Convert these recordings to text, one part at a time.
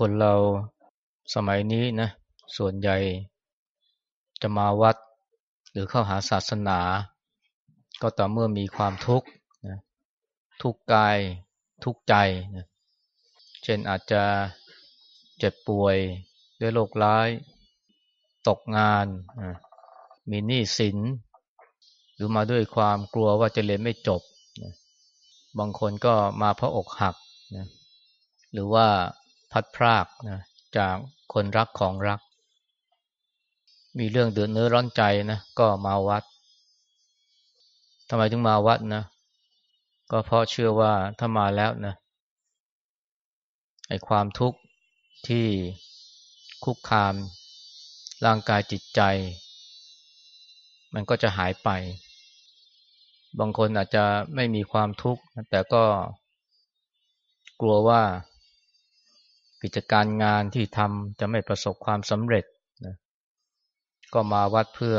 คนเราสมัยนี้นะ ส่วนใหญ่จะมาวัด หรือเข้าหาศาสนา ก็ต่อเมื่อมีความทุกข์นะทุกกายทุกใจนะเช่นอาจจะเจ็บป่วยด้วยโรคร้าย ตกงานนะมีหนี้สิน หรือมาด้วยความกลัวว่าจะเรียนไม่จบนะบางคนก็มาเพราะอกหักนะหรือว่า พัดพรากนะจากคนรักของรัก มีเรื่องเดือดเนื้อร้อนใจนะก็มาวัดทำไมถึงมาวัดนะ ก็เพราะเชื่อว่าถ้ามาแล้วนะไอความทุกข์ที่คุกคามร่างกายจิตใจ มันก็จะหายไป บางคนอาจจะไม่มีความทุกข์แต่ก็กลัวว่า กิจการงานที่ทำจะไม่ประสบความสำเร็จนะก็มาวัดเพื่อ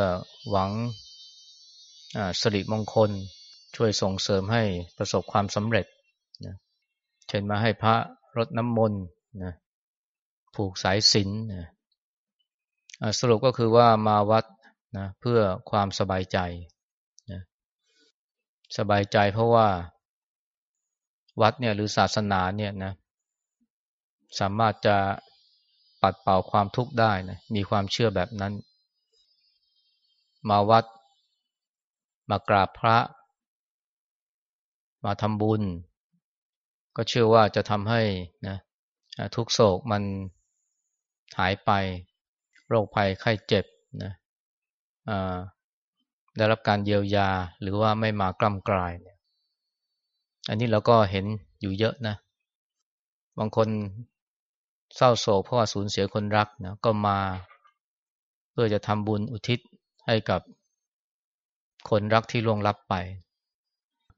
หวังสริมงคล ช่วยส่งเสริมให้ประสบความสำเร็จนะเช่นมาให้พระรดน้ำมนต์นะผูกสายสินนะสรุปก็คือว่ามาวัดนะเพื่อความสบายใจนะสบายใจเพราะว่าวัดเนี่ยหรือศาสนาเนี่ยนะ สามารถจะปัดเป่าความทุกข์ได้นะมีความเชื่อแบบนั้น มาวัด มากราบพระ มาทำบุญ ก็เชื่อว่าจะทำให้นะทุกโศกมันหายไป โรคภัยไข้เจ็บนะได้รับการเยียวยาหรือว่าไม่มากล้ำกลายเนี่ยอันนี้เราก็เห็นอยู่เยอะนะ บางคน เศร้าโศกเพราะว่าสูญเสียคนรักนะก็มา เพื่อจะทำบุญอุทิศให้กับคนรักที่ล่วงลับไป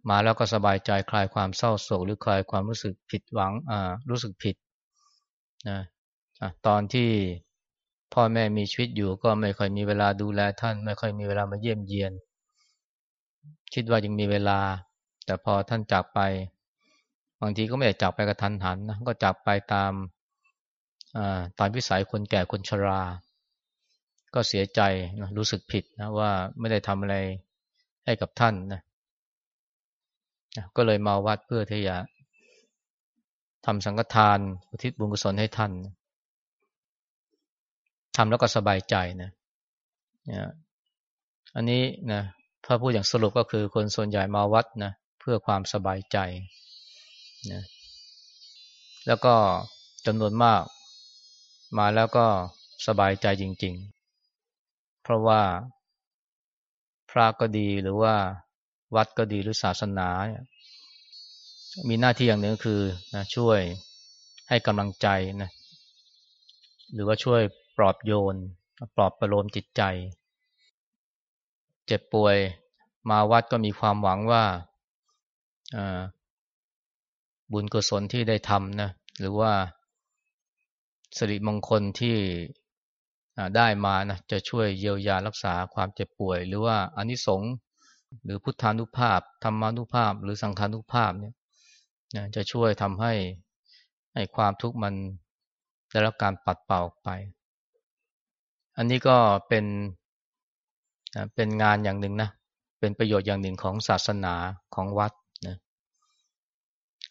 มาแล้วก็สบายใจคลายความเศร้าโศกหรือคลายความรู้สึกผิดหวังอ่ารู้สึกผิดนะอะตอนที่พ่อแม่มีชีวิตอยู่ก็ไม่ค่อยมีเวลาดูแลท่าน ไม่ค่อยมีเวลามาเยี่ยมเยียน คิดว่ายังมีเวลา แต่พอท่านจากไป บางทีก็ไม่ได้จากไปกระทันหันนะก็จากไปตาม ตามวิสัยคนแก่คนชรา ก็เสียใจนะรู้สึกผิดนะว่าไม่ได้ทำอะไรให้กับท่านนะก็เลยมาวัดเพื่อที่จะทำสังฆทานอุทิศบุญกุศลให้ท่านทำแล้วก็สบายใจนะอันนี้นะถ้าพูดอย่างสรุปก็คือคนส่วนใหญ่มาวัดนะเพื่อความสบายใจนะแล้วก็จำนวนมาก มาแล้วก็สบายใจจริง ๆ เพราะว่าพระก็ดีหรือว่าวัดก็ดีหรือศาสนา มีหน้าที่อย่างหนึ่งคือนะช่วยให้กำลังใจนะหรือว่าช่วยปลอบโยน ปลอบประโลมจิตใจ เจ็บป่วยมาวัดก็มีความหวังว่าบุญกุศลที่ได้ทำนะหรือว่า สิริมงคลที่ได้มานะจะช่วยเยียวยารักษาความเจ็บป่วย หรือว่าอนิสงส์หรือพุทธานุภาพธรรมานุภาพ หรือสังขานุภาพเนี่ยจะช่วยทำให้ให้ความทุกข์มันได้รับการปัดเป่าออกไป อันนี้ก็เป็นเป็นงานอย่างหนึ่งนะเป็นประโยชน์อย่างหนึ่งของศาสนาของวัดนะ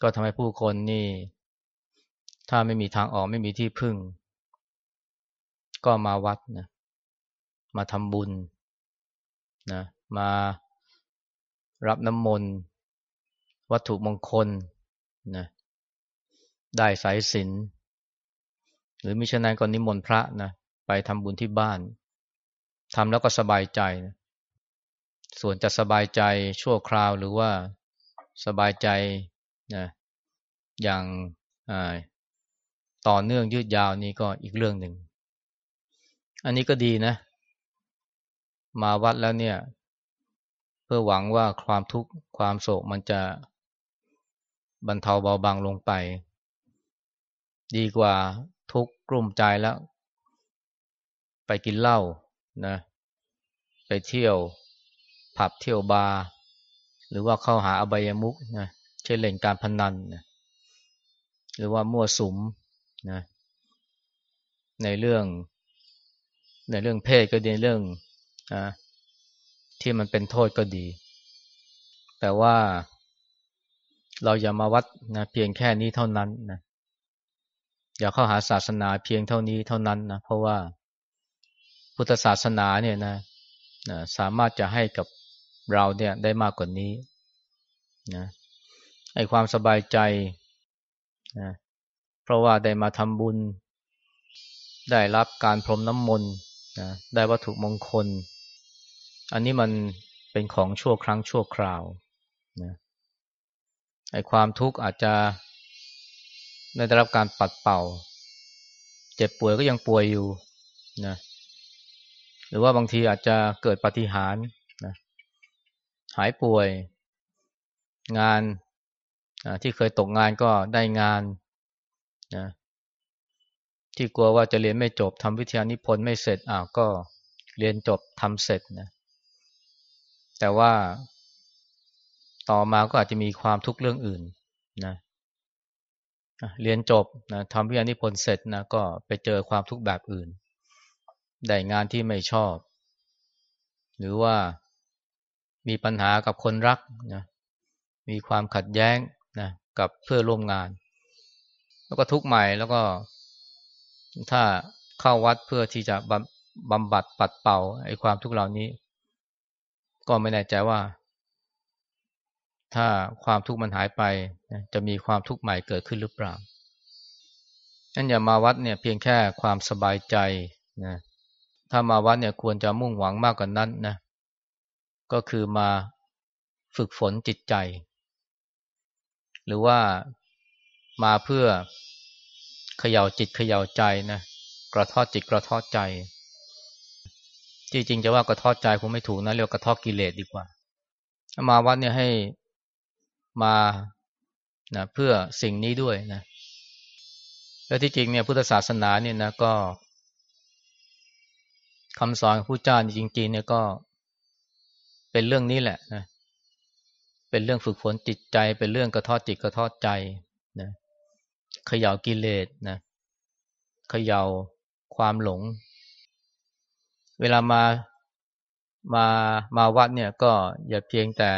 ก็ทำให้ผู้คนนี่ ถ้าไม่มีทางออกไม่มีที่พึ่ง ก็มาวัดนะมาทำบุญนะมารับน้ำมนต์ วัตถุมงคลนะได้สายสินหรือมิฉะนั้นก็นิมนต์พระนะไปทำบุญที่บ้านทำแล้วก็สบายใจนะส่วนจะสบายใจชั่วคราวหรือว่าสบายใจนะอย่าง ต่อเนื่องยืดยาวนี่ก็อีกเรื่องหนึ่ง อันนี้ก็ดีนะ มาวัดแล้วเนี่ย เพื่อหวังว่าความทุกข์ความโศกมันจะบรรเทาเบาบางลงไป ดีกว่าทุกข์กลุ่มใจแล้ว ไปกินเหล้านะ ไปเที่ยวผับเที่ยวบาร์หรือว่าเข้าหาอบายมุกนะเช่นเล่นการพนันนะหรือว่ามั่วสุม นะในเรื่อง ในเรื่องเพศก็ดีเรื่องอที่มันเป็นโทษก็ดี แต่ว่าเราอย่ามาวัดนะเพียงแค่นี้เท่านั้นนะอย่าเข้าหาศาสนาเพียงเท่านี้เท่านั้นนะเพราะว่าพุทธศาสนาเนี่ยนะนะสามารถจะให้กับเราเนี่ยได้มากกว่านี้นะให้ความสบายใจนะ เพราะว่าได้มาทำบุญ ได้รับการพรมน้ำมนต์นะได้วัตถุมงคล อันนี้มันเป็นของชั่วครั้งชั่วคราวนะไอ้ความทุกข์อาจจะได้รับการปัดเป่า เจ็บป่วยก็ยังป่วยอยู่นะหรือว่าบางทีอาจจะเกิดปฏิหารนะหายป่วยงานที่เคยตกงานก็ได้งาน นะที่กลัวว่าจะเรียนไม่จบทำวิทยานิพนธ์ไม่เสร็จอ้าวก็เรียนจบทำเสร็จนะแต่ว่าต่อมาก็อาจจะมีความทุกข์เรื่องอื่นนะเรียนจบนะทำวิทยานิพนธ์เสร็จนะก็ไปเจอความทุกข์แบบอื่น ได้งานที่ไม่ชอบ หรือว่ามีปัญหากับคนรักนะมีความขัดแย้งนะกับเพื่อร่วมงาน แล้วก็ทุกข์ใหม่แล้วก็ ถ้าเข้าวัดเพื่อที่จะบำบัดปัดเป่าไอ้ความทุกข์เหล่านี้ ก็ไม่แน่ใจว่า ถ้าความทุกข์มันหายไปจะมีความทุกข์ใหม่เกิดขึ้นหรือเปล่านั่นอย่ามาวัดเนี่ยเพียงแค่ความสบายใจนะถ้ามาวัดเนี่ยควรจะมุ่งหวังมากกว่านนั้นนะ ก็คือมาฝึกฝนจิตใจ หรือว่า มาเพื่อเขย่าจิตเขย่าใจนะกระทอดจิตกระทอดใจ จริงๆจะว่ากระทอดใจคงไม่ถูกนะเรียกกระทอดกิเลสดีกว่า มาวัดเนี่ยให้มานะเพื่อสิ่งนี้ด้วยนะแล้วที่จริงเนี่ยพุทธศาสนาเนี่ยนะก็คำสอนผู้เจ้าจริงๆเนี่ยก็เป็นเรื่องนี้แหละนะเป็นเรื่องฝึกฝนจิตใจ เป็นเรื่องกระทอดจิตกระทอดใจ ขย่ากิเลสนะเขย่าความหลง เวลามามามาวัดเนี่ยก็อย่าเพียงแต่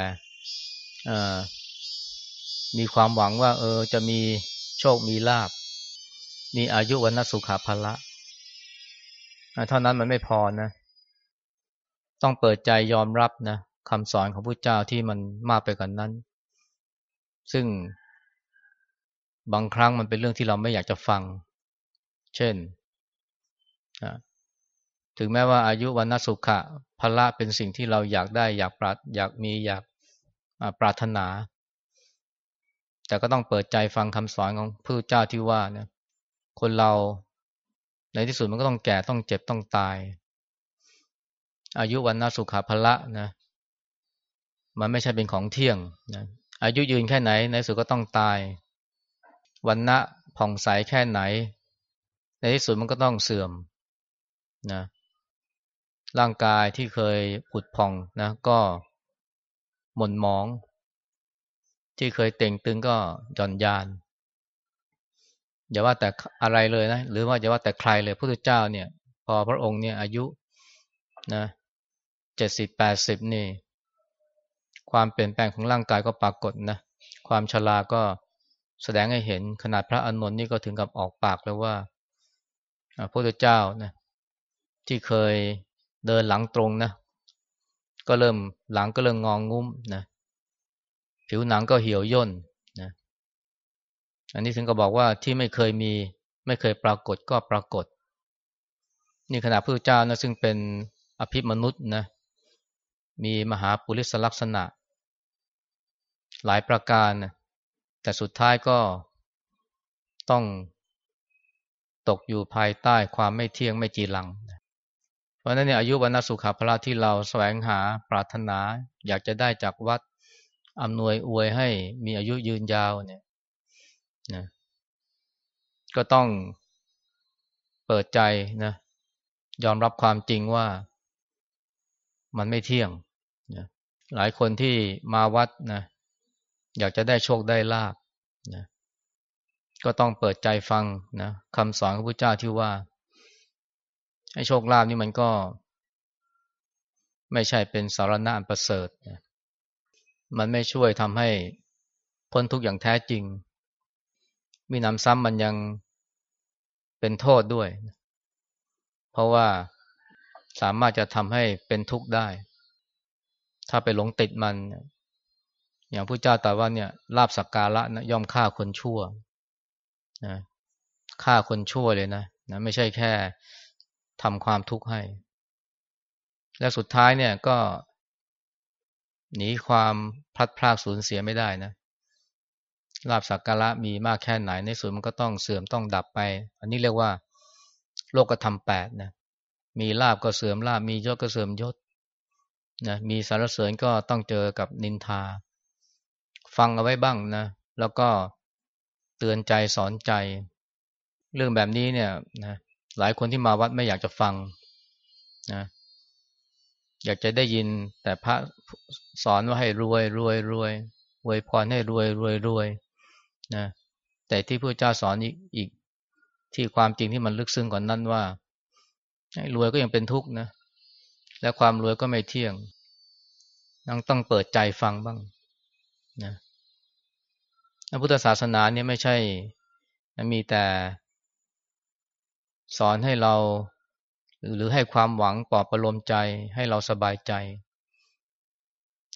มีความหวังว่า เออจะมีโชคมีลาบ มีอายุวันนสุขาภละเท่านั้นมันไม่พอนะ ต้องเปิดใจยอมรับนะคำสอนของพระเจ้าที่มันมากไปกว่านนั้น ซึ่ง บางครั้งมันเป็นเรื่องที่เราไม่อยากจะฟัง เช่น ถึงแม้ว่าอายุวันนสุขะพละเป็นสิ่งที่เราอยากได้ อยากปรารอยากมีอยากปรารถนา แต่ก็ต้องเปิดใจฟังคำสอนของพระเจ้าที่ว่าเนี่ยคนเราในที่สุดมันก็ต้องแก่ต้องเจ็บต้องตาย อายุวันนสุขะพละนะมันไม่ใช่เป็นของเที่ยงนะอายุยืนแค่ไหนในสุดก็ต้องตาย วันณะผ่องใสแค่ไหน ในที่สุดมันก็ต้องเสื่อมนะร่างกายที่เคยผุดผ่องนะก็หม่นมอง ที่เคยเต่งตึงก็หย่อนยาน อย่าว่าแต่อะไรเลยนะ หรือว่าอย่าว่าแต่ใครเลยพระพุทธเจ้าเนี่ย พอพระองค์เนี่ยอายุนะเจ็ดสิบแปดสิบนี่ ความเปลี่ยนแปลงของร่างกายก็ปรากฏนะ ความชราก็ แสดงให้เห็นขนาดพระอานนท์นี่ก็ถึงกับออกปากแล้วว่าพระพุทธเจ้านะที่เคยเดินหลังตรงนะก็เริ่มหลังก็เริ่มงองงุ้มนะผิวหนังก็เหี่ยวย่นนะอันนี้ถึงก็บอกว่าที่ไม่เคยมีไม่เคยปรากฏก็ปรากฏ นี่ขณะพระเจ้านะซึ่งเป็นอภิมนุษย์นะมีมหาปุริสลักษณะ หลายประการนะ แต่สุดท้ายก็ต้องตกอยู่ภายใต้ความไม่เที่ยงไม่จีรัง เพราะนั้นเนี่ยอายุวันสุขาภละที่เราแสวงหาปรารถนา อยากจะได้จากวัดอำนวยอวยให้มีอายุยืนยาวเนี่ยนะก็ต้องเปิดใจนะยอมรับความจริงว่ามันไม่เที่ยงนะหลายคนที่มาวัดนะ อยากจะได้โชคได้ลาบนะก็ต้องเปิดใจฟังนะคำสอนของพระเจ้าที่ว่าให้โชคลาภนี่มันก็ ไม่ใช่เป็นสารณะอันประเสริฐนะมันไม่ช่วยทำให้พ้นทุกข์อย่างแท้จริง มีน้ำซ้ำมันยังเป็นโทษด้วย เพราะว่าสามารถจะทำให้เป็นทุกข์ได้ ถ้าไปหลงติดมัน อย่างพระเจ้าตรัสว่าเนี่ยลาบสักการะนะย่อมฆ่าคนชั่วนะฆ่าคนชั่วเลยนะนะไม่ใช่แค่ทำความทุกข์ให้ และสุดท้ายเนี่ยก็ หนีความพลัดพรากสูญเสียไม่ได้นะลาบสักการะมีมากแค่ไหนในสุดมันก็ต้องเสื่อมต้องดับไป อันนี้เรียกว่า โลกธรรมแปดนะมีลาบก็เสื่อมลาบมียศก็เสื่อมยศนะมีสารเสริญก็ต้องเจอกับนินทา ฟังเอาไว้บ้างนะ แล้วก็เตือนใจสอนใจ เรื่องแบบนี้เนี่ยนะหลายคนที่มาวัดไม่อยากจะฟังนะอยากจะได้ยินแต่พระสอนว่าให้รวยรวยรวยรวยพรให้รวยรวยรวยนะแต่ที่พระเจ้าสอนอีกอีก ที่ความจริงที่มันลึกซึ้งกว่านนั้นว่าให้รวยก็ยังเป็นทุกข์นะ และความรวยก็ไม่เที่ยงต้องต้องเปิดใจฟังบ้างนะ นพุทธศาสนาเนี่ยไม่ใช่มีแต่สอนให้เรา หรือให้ความหวังปลอบประโลมใจให้เราสบายใจ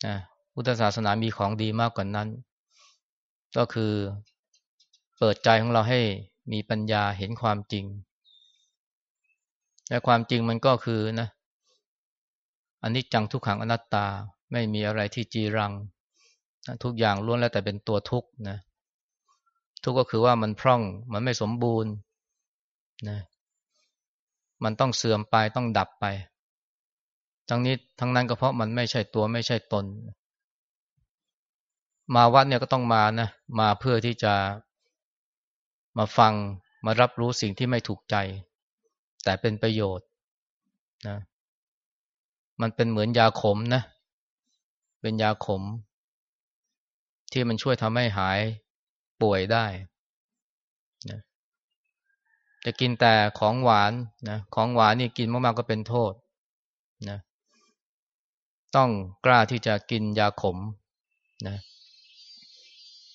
นะพุทธศาสนามีของดีมากกว่านนั้น ก็คือเปิดใจของเราให้มีปัญญาเห็นความจริง และความจริงมันก็คือนะอันนี้จังทุกขังอนัตตาไม่มีอะไรที่จีรัง ทุกอย่างล้วนแล้วแต่เป็นตัวทุกข์นะทุกข์ก็คือว่ามันพร่องมันไม่สมบูรณ์นะมันต้องเสื่อมไปต้องดับไป ทั้งนี้ทั้งนั้นก็เพราะมันไม่ใช่ตัวไม่ใช่ตน มาวัดเนี่ยก็ต้องมานะมาเพื่อที่จะมาฟังมารับรู้สิ่งที่ไม่ถูกใจ แต่เป็นประโยชน์นะมันเป็นเหมือนยาขมนะ เป็นยาขม ที่มันช่วยทำให้หายป่วยได้นะจะกินแต่ของหวานนะของหวานนี่กินมาก ๆ ก็เป็นโทษนะต้องกล้าที่จะกินยาขมนะ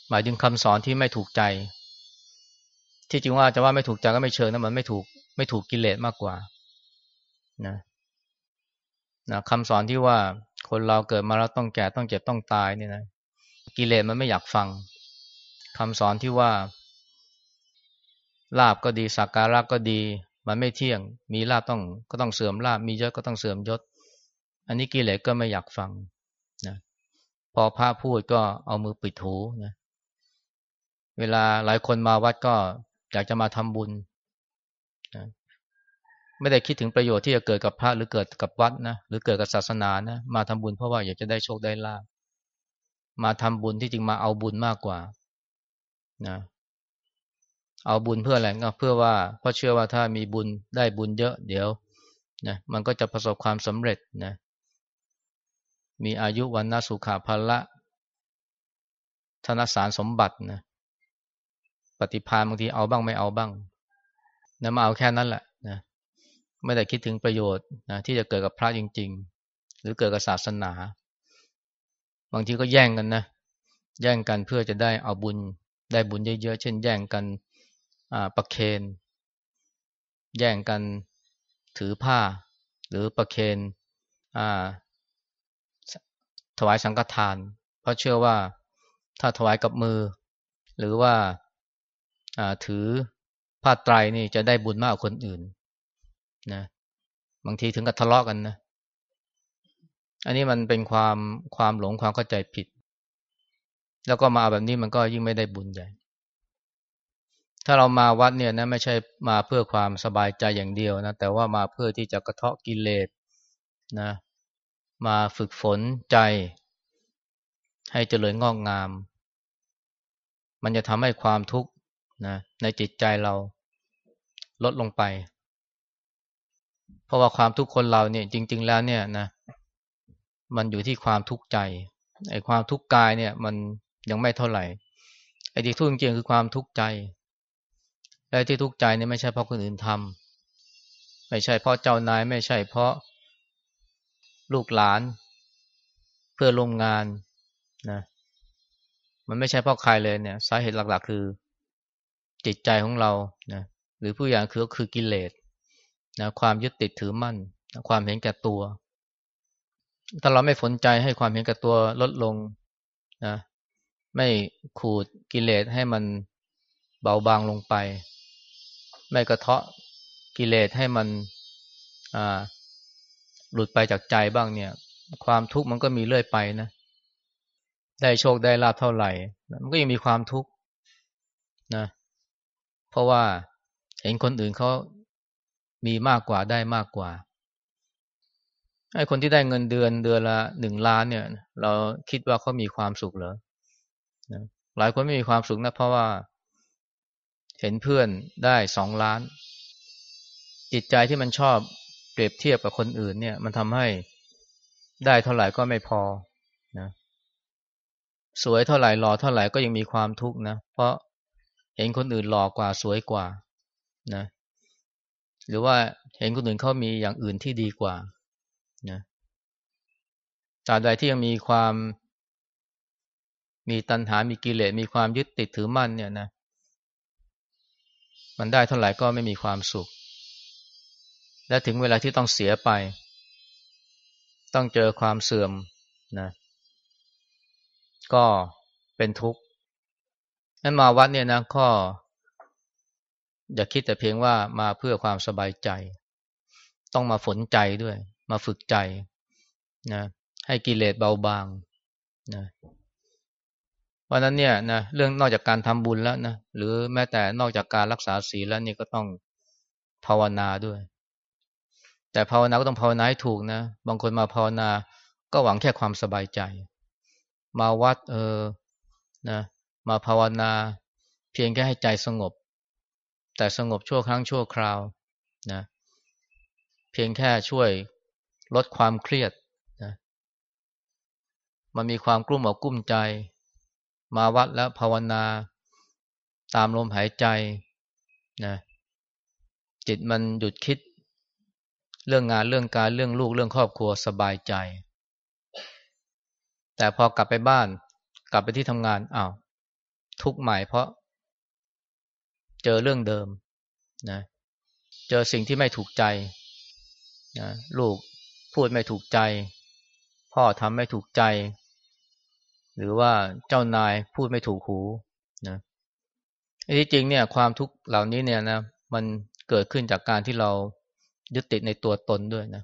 หมายถึงคำสอนที่ไม่ถูกใจ ที่จริงว่าจะว่าไม่ถูกใจก็ไม่เชิงนะมันไม่ถูกไม่ถูกกิเลสมากกว่านะนะคำสอนที่ว่าคนเราเกิดมาแล้วต้องแก่ต้องเจ็บต้องตายเนี่ยนะ กิเลสมันไม่อยากฟังคำสอนที่ว่า ลาบก็ดีสักการะก็ดี มันไม่เที่ยง มีลาบต้องก็ต้องเสื่อมลาบมียศก็ต้องเสื่อมยศ อันนี้กิเลสก็ไม่อยากฟังนะพอพระพูดก็เอามือปิดหูนะเวลาหลายคนมาวัดก็อยากจะมาทำบุญนะไม่ได้คิดถึงประโยชน์ที่จะเกิดกับพระหรือเกิดกับวัดนะหรือเกิดกับศาสนานะมาทำบุญเพราะว่าอยากจะได้โชคได้ลาบ มาทำบุญที่จริงมาเอาบุญมากกว่านะเอาบุญเพื่ออะไรก็เพื่อว่าเพราะเชื่อว่าถ้ามีบุญได้บุญเยอะเดี๋ยวนะมันก็จะประสบความสำเร็จนะมีอายุวันนาสุขาภละธนสารสมบัตินะปฏิพานบางทีเอาบ้างไม่เอาบ้างนะมาเอาแค่นั้นแหละนะไม่ได้คิดถึงประโยชน์นะที่จะเกิดกับพระจริง ๆ หรือเกิดกับศาสนา บางทีก็แย่งกันนะ แย่งกันเพื่อจะได้เอาบุญ ได้บุญเยอะๆ เช่น แย่งกันประเคน แย่งกันถือผ้า หรือประเคนถวายสังฆทาน เพราะเชื่อว่าถ้าถวายกับมือ หรือว่าถือผ้าไตรนี่จะได้บุญมากกว่าคนอื่นนะบางทีถึงกับทะเลาะกันนะ อันนี้มันเป็นความความหลงความเข้าใจผิด แล้วก็มาแบบนี้มันก็ยิ่งไม่ได้บุญใหญ่ ถ้าเรามาวัดเนี่ยนะไม่ใช่มาเพื่อความสบายใจอย่างเดียวนะแต่ว่ามาเพื่อที่จะกระเทาะกิเลสนะมาฝึกฝนใจ ให้เจริญงอกงาม มันจะทำให้ความทุกข์นะในจิตใจเราลดลงไป เพราะว่าความทุกข์คนเราเนี่ยจริง ๆ แล้วเนี่ยนะ มันอยู่ที่ความทุกข์ใจไอ้ความทุกข์กายเนี่ย มันยังไม่เท่าไหร่ไอ้ที่ทุกข์จริงคือความทุกข์ใจและที่ทุกข์ใจเนี่ยไม่ใช่เพราะคนอื่นทำไม่ใช่เพราะเจ้านายไม่ใช่เพราะลูกหลาน เพื่อร่วมงานนะมันไม่ใช่เพราะใครเลยเนี่ย สาเหตุหลักๆ คือ จิตใจของเรานะหรือผู้อย่างคือคือกิเลสนะความยึดติดถือมั่น ความเห็นแก่ตัว ถ้าเราไม่สนใจให้ความเห็นแก่ตัวลดลงนะไม่ขูดกิเลสให้มันเบาบางลงไป ไม่กระเทาะกิเลสให้มันหลุดไปจากใจบ้างเนี่ย ความทุกข์มันก็มีเรื่อยไปนะได้โชคได้ลาภเท่าไหร่ มันก็ยังมีความทุกข์นะเพราะว่าเห็นคนอื่นเขามีมากกว่าได้มากกว่า ไอ้คนที่ได้เงินเดือนเดือนละหนึ่งล้านเนี่ย เราคิดว่าเขามีความสุขเหรอนะหลายคนไม่มีความสุขนะเพราะว่า เห็นเพื่อนได้สองล้าน จิตใจที่มันชอบเปรียบเทียบกับคนอื่น เนี่ย มันทำให้ได้เท่าไหร่ก็ไม่พอนะสวยเท่าไหร่หล่อเท่าไหร่ก็ยังมีความทุกข์นะเพราะเห็นคนอื่นหล่อกว่าสวยกว่านะ หรือว่าเห็นคนอื่นเขามีอย่างอื่นที่ดีกว่า ตราบใดที่ยังมีความมีตัณหา มีกิเลส มีความยึดติดถือมั่นเนี่ยนะ มันได้เท่าไหร่ก็ไม่มีความสุข และถึงเวลาที่ต้องเสียไป ต้องเจอความเสื่อมนะ ก็เป็นทุกข์นั้นมาวัดเนี่ยนะก็อย่าคิดแต่เพียงว่ามาเพื่อความสบายใจ ต้องมาฝนใจด้วย มาฝึกใจนะ ให้กิเลสเบาบางนะวันนั้นเนี่ยนะเรื่องนอกจากการทำบุญแล้วนะหรือแม้แต่นอกจากการรักษาศีลแล้วนี่ก็ต้องภาวนาด้วย แต่ภาวนาก็ต้องภาวนาให้ถูกนะ บางคนมาภาวนาก็หวังแค่ความสบายใจ มาวัดเออนะมาภาวนาเพียงแค่ให้ใจสงบ แต่สงบชั่วครั้งชั่วคราวนะเพียงแค่ช่วยลดความเครียด มันมีความกลุ้มอกกุ้มใจ มาวัดแล้วภาวนา ตามลมหายใจนะจิตมันหยุดคิด เรื่องงานเรื่องการเรื่องลูกเรื่องครอบครัวสบายใจ แต่พอกลับไปบ้านกลับไปที่ทำงานอ้าวทุกข์ใหม่เพราะ เจอเรื่องเดิมนะเจอสิ่งที่ไม่ถูกใจนะลูกพูดไม่ถูกใจ พ่อทำไม่ถูกใจ หรือว่าเจ้านายพูดไม่ถูกหูนะที่จริงเนี่ยความทุกข์เหล่านี้เนี่ยนะมันเกิดขึ้นจากการที่เรายึดติดในตัวตนด้วยนะ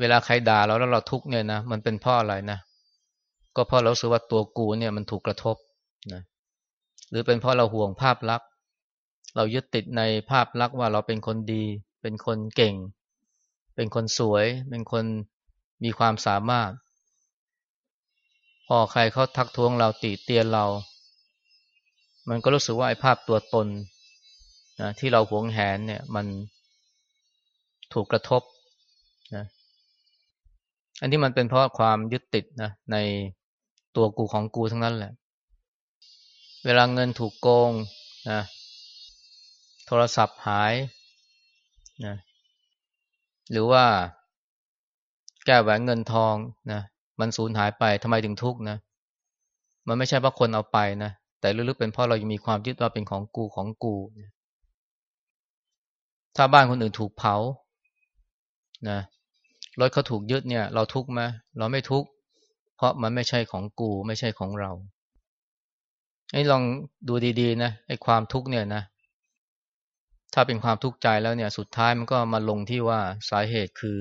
เวลาใครด่าเราแล้วเราทุกข์เนี่ยนะมันเป็นเพราะอะไรนะ ก็เพราะเราสึกว่าตัวกูเนี่ยมันถูกกระทบนะหรือเป็นเพราะเราห่วงภาพลักษณ์ เรายึดติดในภาพลักษณ์ว่าเราเป็นคนดี เป็นคนเก่ง เป็นคนสวย เป็นคนมีความสามารถ พอใครเขาทักท้วงเราติเตียนเรา มันก็รู้สึกว่าไอ้ภาพตัวตนนะที่เราหวงแหนเนี่ย มันถูกกระทบนะอันนี้มันเป็นเพราะความยึดติดนะในตัวกูของกูทั้งนั้นแหละ เวลาเงินถูกโกงนะโทรศัพท์หายนะหรือว่าแก้แหวนเงินทองนะ มันสูญหายไปทำไมถึงทุกข์นะ มันไม่ใช่เพราะคนเอาไปนะ แต่ลึกๆเป็นเพราะเรายังมีความยึดว่าเป็นของกูของกู ถ้าบ้านคนอื่นถูกเผา นะรถเขาถูกยึดเนี่ย เราทุกข์ไหมเราไม่ทุกข์เพราะมันไม่ใช่ของกูไม่ใช่ของเราให้ลองดูดีๆนะไอ้ความทุกข์เนี่ยนะ ถ้าเป็นความทุกข์ใจแล้วเนี่ย สุดท้ายมันก็มาลงที่ว่าสาเหตุคือ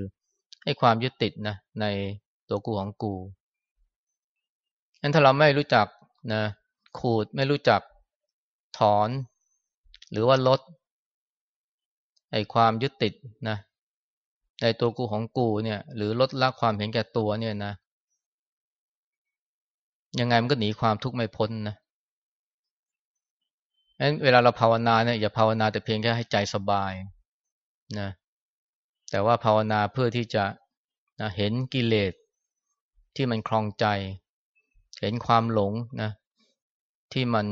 ไอ้ความยึดติดนะใน ตัวกูของกูงั้นถ้าเราไม่รู้จักนะขูดไม่รู้จักถอน หรือว่าลดไอ้ความยึดติดนะในตัวกูของกูเนี่ย หรือลดละความเห็นแก่ตัวเนี่ยนะ ยังไงมันก็หนีความทุกข์ไม่พ้นนะงั้นเวลาเราภาวนาเนี่ยอย่าภาวนาแต่เพียงแค่ให้ใจสบายนะแต่ว่าภาวนาเพื่อที่จะนะเห็นกิเลส ที่มันคลองใจ เห็นความหลงนะที่มัน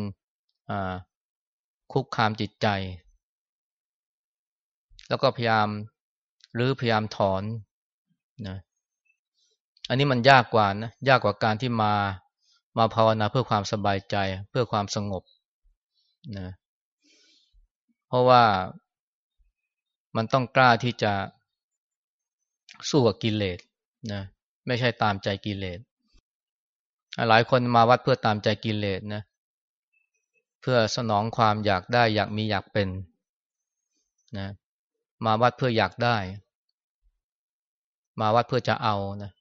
คุกคามจิตใจ แล้วก็พยายามหรือพยายามถอนนะอันนี้มันยากกว่านะยากกว่าการที่มามาภาวนาเพื่อความสบายใจเพื่อความสงบนะเพราะว่ามันต้องกล้าที่จะสู้กับกิเลสนะ ไม่ใช่ตามใจกิเลสหลายคนมาวัดเพื่อตามใจกิเลสนะ เพื่อสนองความอยากได้อยากมีอยากเป็นนะมาวัดเพื่ออยากได้ มาวัดเพื่อจะเอานะ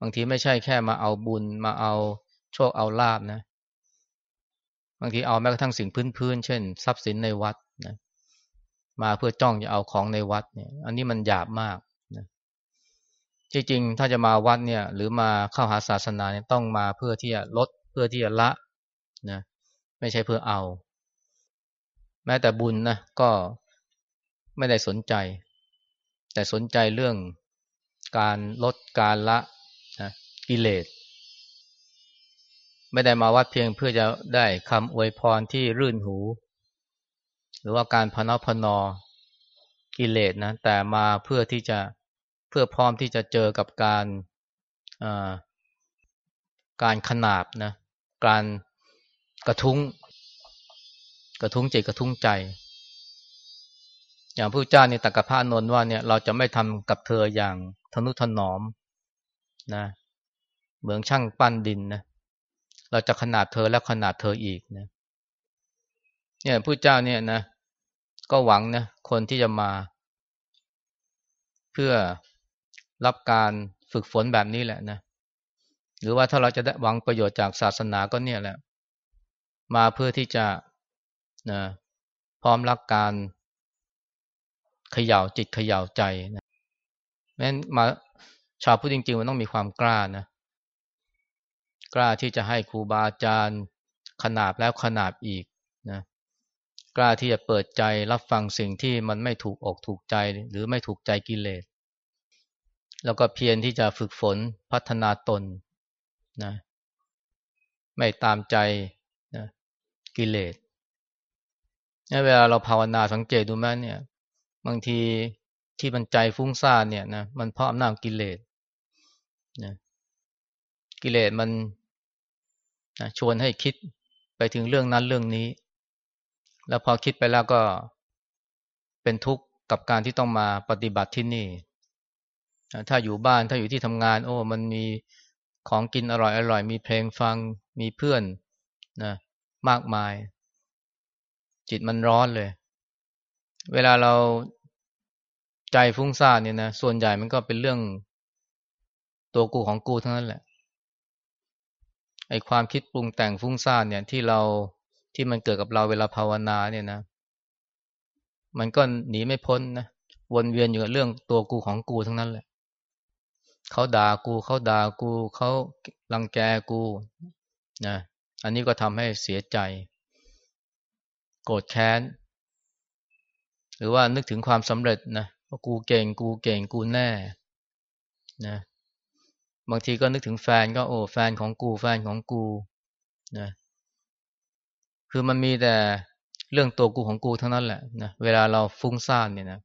บางทีไม่ใช่แค่มาเอาบุญมาเอาโชคเอาลาบนะ บางทีเอาแม้กระทั่งสิ่งพื้นๆเช่น ทรัพย์สินในวัดนะมาเพื่อจ้องจะเอาของในวัดเนี่ย อันนี้มันหยาบมาก จริงๆ ถ้าจะมาวัดเนี่ย หรือมาเข้าหาศาสนาเนี่ยต้องมาเพื่อที่จะลดเพื่อที่จะละนะไม่ใช่เพื่อเอา แม้แต่บุญนะก็ไม่ได้สนใจ แต่สนใจเรื่องการลดการละนะกิเลสไม่ได้มาวัดเพียงเพื่อจะได้คำอวยพรที่รื่นหู หรือว่าการพนอพนอกิเลสนะแต่มาเพื่อที่จะ พื่อพร้อมที่จะเจอกับการการขนาบนะการกระทุ้ง กระทุ้งจิตกระทุ้งใจ อย่างพระเจ้าในตักกะพระนนว่าเนี่ยเราจะไม่ทำกับเธออย่างทนุถนอมนะเหมือนช่างปั้นดินนะเราจะขนาดเธอและขนาดเธออีกนะเนี่ยผู้เจ้าเนี่ยนะก็หวังนะคนที่จะมา เพื่อ รับการฝึกฝนแบบนี้แหละนะหรือว่าถ้าเราจะได้หวังประโยชน์จากศาสนาก็เนี่ยแหละ มาเพื่อที่จะนะพร้อมรับการเขย่าจิตเขย่าใจนะแม้นมาชาวพุทธจริงๆมันต้องมีความกล้านะกล้าที่จะให้ครูบาอาจารย์ขนาบแล้วขนาบอีกนะกล้าที่จะเปิดใจรับฟังสิ่งที่มันไม่ถูกอกถูกใจหรือไม่ถูกใจกิเลส แล้วก็เพียรที่จะฝึกฝนพัฒนาตนนะไม่ตามใจนะกิเลสเวลาเราภาวนาสังเกตดูไหมเนี่ย บางทีที่มันใจฟุ้งซ่านเนี่ยนะมันเพราะอำนาจกิเลสนะกิเลสมันนะชวนให้คิดไปถึงเรื่องนั้นเรื่องนี้ แล้วพอคิดไปแล้วก็เป็นทุกข์กับการที่ต้องมาปฏิบัติที่นี่ ถ้าอยู่บ้านถ้าอยู่ที่ทำงาน โอ้ มันมีของกินอร่อยอร่อย มีเพลงฟัง มีเพื่อนนะมากมาย จิตมันร้อนเลย เวลาเราใจฟุ้งซ่านเนี่ยนะส่วนใหญ่มันก็เป็นเรื่องตัวกูของกูทั้งนั้นแหละไอ้ความคิดปรุงแต่งฟุ้งซ่านเนี่ยที่เราที่มันเกิดกับเราเวลาภาวนาเนี่ยนะ มันก็หนีไม่พ้นนะวนเวียนอยู่กับเรื่องตัวกูของกูทั้งนั้นแหละ เขาด่ากูเขาด่ากูเขารังแกกูนะอันนี้ก็ทำให้เสียใจ โกรธแค้น หรือว่านึกถึงความสำเร็จนะว่ากูเก่งกูเก่งกูแน่นะบางทีก็นึกถึงแฟนก็โอ้แฟนของกูแฟนของกูนะคือมันมีแต่เรื่องตัวกูของกูเทั้งนั้นแหละนะเวลาเราฟุ้งซ่านเนี่ยนะ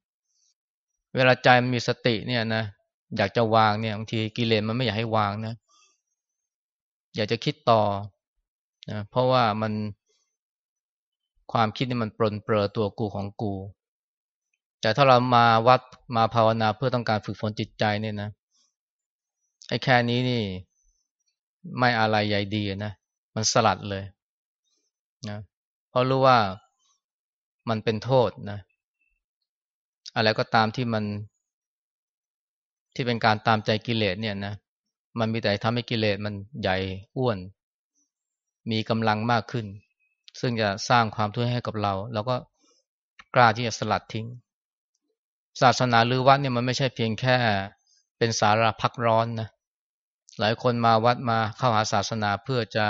เวลาใจมันมีสติเนี่ยนะ อยากจะวางเนี่ยบางทีกิเลสมันไม่อยากให้วางนะ อยากจะคิดต่อนะเพราะว่ามันความคิดนี่มันปลนเปลือตัวกูของกู แต่ถ้าเรามาวัดมาภาวนาเพื่อต้องการฝึกฝนจิตใจเนี่ยนะไอ้แค่นี้นี่ ไม่อะไรใหญ่ดีนะมันสลัดเลยนะเพราะรู้ว่ามันเป็นโทษนะอะไรก็ตามที่มัน ที่เป็นการตามใจกิเลสเนี่ยนะมันมีแต่ทำให้กิเลสมันใหญ่อ้วน มีกำลังมากขึ้น ซึ่งจะสร้างความทุกข์ให้กับเรา แล้วก็กล้าที่จะสลัดทิ้ง ศาสนาหรือวัดเนี่ยมันไม่ใช่เพียงแค่เป็นสาระพักร้อนนะหลายคนมาวัดมาเข้าหาศาสนาเพื่อจะ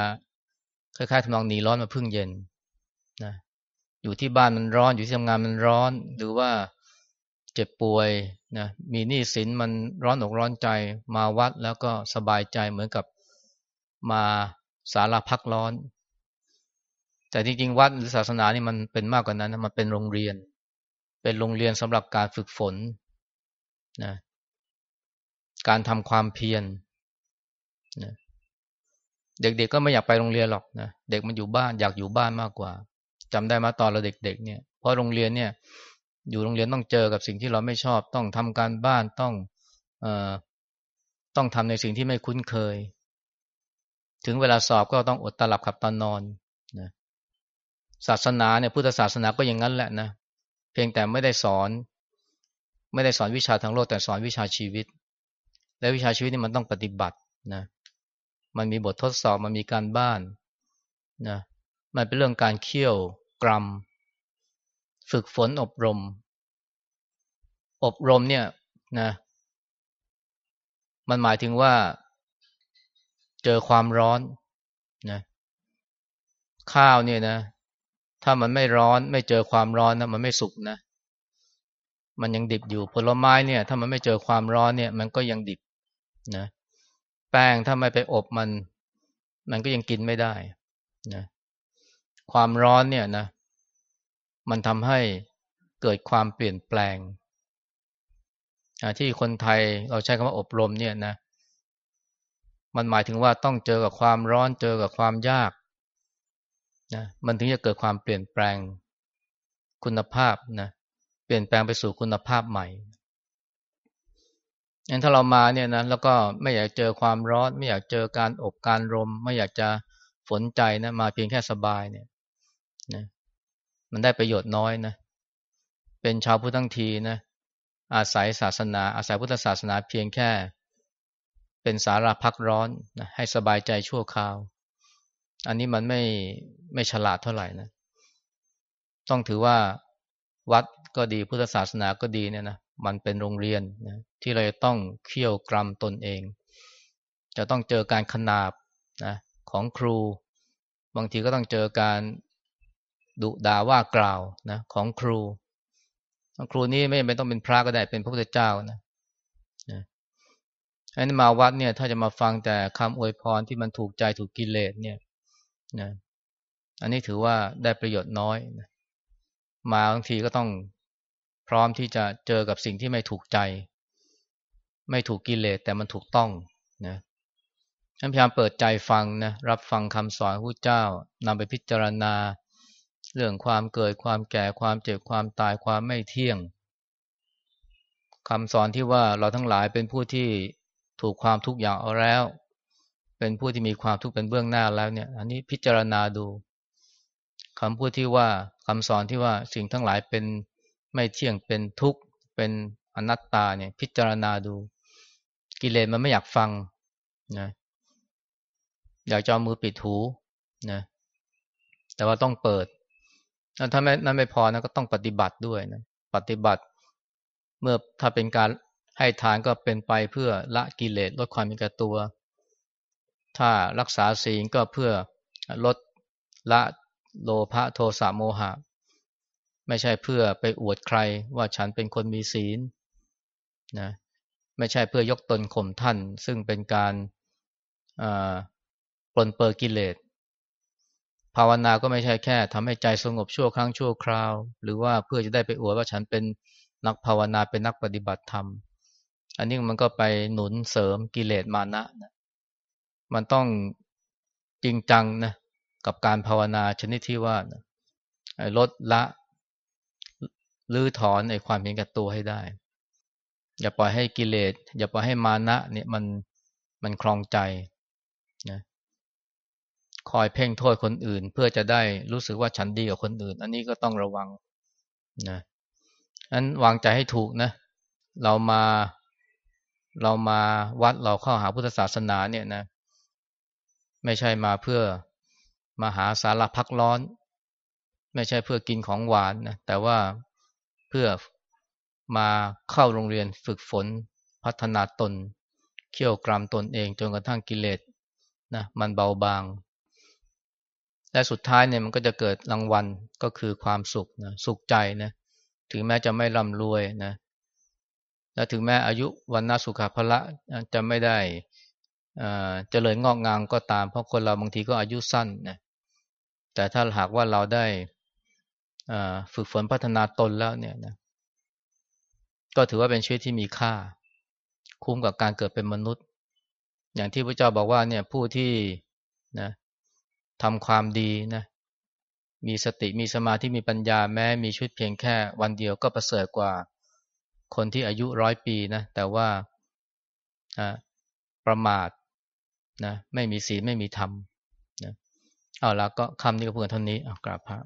คล้ายๆทำนองหนีร้อนมาพึ่งเย็นนะอยู่ที่บ้านมันร้อนอยู่ที่ทำงานมันร้อน หรือว่าเจ็บป่วย นะมีหนี้สินมันร้อนอกร้อนใจมาวัดแล้วก็สบายใจเหมือนกับมาสาราพักร้อน แต่จริงๆ วัดหรือศาสนานี่มันเป็นมากกว่านั้นนะมันเป็นโรงเรียน เป็นโรงเรียนสำหรับการฝึกฝนนะการทำความเพียรนะเด็กๆก็ไม่อยากไปโรงเรียนหรอกนะเด็กมันอยู่บ้านอยากอยู่บ้านมากกว่าจำได้มาตอนเราเด็ก ๆ เนี่ยเพราะโรงเรียนเนี่ย อยู่โรงเรียนต้องเจอกับสิ่งที่เราไม่ชอบ ต้องทำการบ้านต้องอต้องทำในสิ่งที่ไม่คุ้นเคย ถึงเวลาสอบก็ต้องอดตลับขับตอนนอนนะศาสนาเนี่ยพุทธศาสนาก็อย่างนั้นแหละนะเพียงแต่ไม่ได้สอน ไม่ได้สอนวิชาทางโลกแต่สอนวิชาชีวิต และวิชาชีวิตนี่มันต้องปฏิบัตินะมันมีบททดสอบมันมีการบ้านนะมันเป็นเรื่องการเคี่ยวกรรม ฝึกฝนอบรม อบรมเนี่ยนะ มันหมายถึงว่า เจอความร้อนนะ ข้าวเนี่ยนะ ถ้ามันไม่ร้อน ไม่เจอความร้อนนะมันไม่สุกนะ มันยังดิบอยู่ผลไม้เนี่ย ถ้ามันไม่เจอความร้อนเนี่ย มันก็ยังดิบนะ แป้งถ้าไม่ไปอบมัน มันก็ยังกินไม่ได้นะ ความร้อนเนี่ยนะ มันทำให้เกิดความเปลี่ยนแปลง ที่คนไทยเราใช้คำว่าอบรมเนี่ยนะ มันหมายถึงว่าต้องเจอกับความร้อนเจอกับความยากนะมันถึงจะเกิดความเปลี่ยนแปลงคุณภาพนะเปลี่ยนแปลงไปสู่คุณภาพใหม่งั้นถ้าเรามาเนี่ยนะแล้วก็ไม่อยากเจอความร้อน ไม่อยากเจอการอบการรม ไม่อยากจะฝนใจนะมาเพียงแค่สบายเนี่ย มันได้ประโยชน์น้อยนะ เป็นชาวพุทธทั้งทีนะ อาศัยศาสนา อาศัยพุทธศาสนาเพียงแค่ เป็นสาราพักร้อนนะให้สบายใจชั่วคราว อันนี้มันไม่ไม่ฉลาดเท่าไหร่นะ ต้องถือว่าวัดก็ดีพุทธศาสนาก็ดีเนี่ยนะมันเป็นโรงเรียนนะที่เราต้องเคี่ยวกรำตนเอง จะต้องเจอการขนาบนะของครู บางทีก็ต้องเจอการ ดุด่าว่ากล่าวนะของครู ครูนี่ไม่จำเป็นต้องเป็นพระก็ได้เป็นพระพุทธเจ้านะนะอันนี้มาวัดเนี่ย ถ้าจะมาฟังแต่คำอวยพรที่มันถูกใจถูกกิเลสเนี่ยนะอันนี้ถือว่าได้ประโยชน์น้อยนะมาบางทีก็ต้องพร้อมที่จะเจอกับสิ่งที่ไม่ถูกใจ ไม่ถูกกิเลสแต่มันถูกต้องนะฉันพยายามเปิดใจฟังนะรับฟังคำสอนพระเจ้านำไปพิจารณา เรื่องความเกิดความแก่ความเจ็บความตายความไม่เที่ยงคำสอนที่ว่าเราทั้งหลายเป็นผู้ที่ถูกความทุกข์อย่างเอาแล้ว เป็นผู้ที่มีความทุกข์เป็นเบื้องหน้าแล้วเนี่ย อันนี้พิจารณาดูคำพูดที่ว่าคำสอนที่ว่าสิ่งทั้งหลายเป็นไม่เที่ยงเป็นทุกข์เป็นอนัตตาเนี่ย พิจารณาดู กิเลสมันไม่อยากฟังนะอยากจะเอมือปิดหูนะแต่ว่าต้องเปิด ถ้าไม่นั้นไม่พอนะก็ต้องปฏิบัติด้วยนะปฏิบัติ เมื่อถ้าเป็นการให้ทานก็เป็นไปเพื่อละกิเลสลดความมีกตัว ถ้ารักษาศีลก็เพื่อลดละโลภะโทสะโมหะ ไม่ใช่เพื่อไปอวดใครว่าฉันเป็นคนมีศีลนะไม่ใช่เพื่อยกตนข่มท่าน ซึ่งเป็นการปรนเปรอกิเลส ภาวนาก็ไม่ใช่แค่ทำให้ใจสงบชั่วครั้งชั่วคราว หรือว่าเพื่อจะได้ไปอวดว่าฉันเป็นนักภาวนาเป็นนักปฏิบัติธรรม อันนี้มันก็ไปหนุนเสริมกิเลสมานะนะมันต้องจริงจังนะกับการภาวนาชนิดที่ว่าลดละลื้อถอนในความเห็นแก่ตัวให้ได้ อย่าปล่อยให้กิเลส อย่าปล่อยให้มานะเนี่ยมันมันคลองใจนะ คอยเพ่งโทษคนอื่น เพื่อจะได้รู้สึกว่าฉันดีกว่าคนอื่น อันนี้ก็ต้องระวังนะอันวางใจให้ถูกนะ เรามาเรามาวัดเราเข้าหาพุทธศาสนาเนี่ยนะ ไม่ใช่มาเพื่อมาหาสาระพักร้อน ไม่ใช่เพื่อกินของหวานนะแต่ว่าเพื่อมาเข้าโรงเรียนฝึกฝนพัฒนาตน เขี่ยวกรามตนเองจนกระทั่งกิเลสนะมันเบาบาง และสุดท้ายเนี่ยมันก็จะเกิดรางวัลก็คือความสุขนะสุขใจนะถึงแม้จะไม่ร่ำรวยนะและถึงแม้อายุวันนาสุขภละจะไม่ได้เจริญงอกงามก็ตาม เพราะคนเราบางทีก็อายุสั้นนะแต่ถ้าหากว่าเราได้ฝึกฝนพัฒนาตนแล้วเนี่ยนะก็ถือว่าเป็นชีวิตที่มีค่า คุ้มกับการเกิดเป็นมนุษย์ อย่างที่พระเจ้าบอกว่าเนี่ยผู้ที่นะ ทำความดีนะมีสติมีสมาธิมีปัญญาแม้มีชีวิตเพียงแค่วันเดียวก็ประเสริฐกว่า คนที่อายุร้อยปีนะแต่ว่าประมาทนะไม่มีศีลไม่มีธรรมนะเอาละก็คำนี้ก็เพื่อเท่านี้เอากราบพระ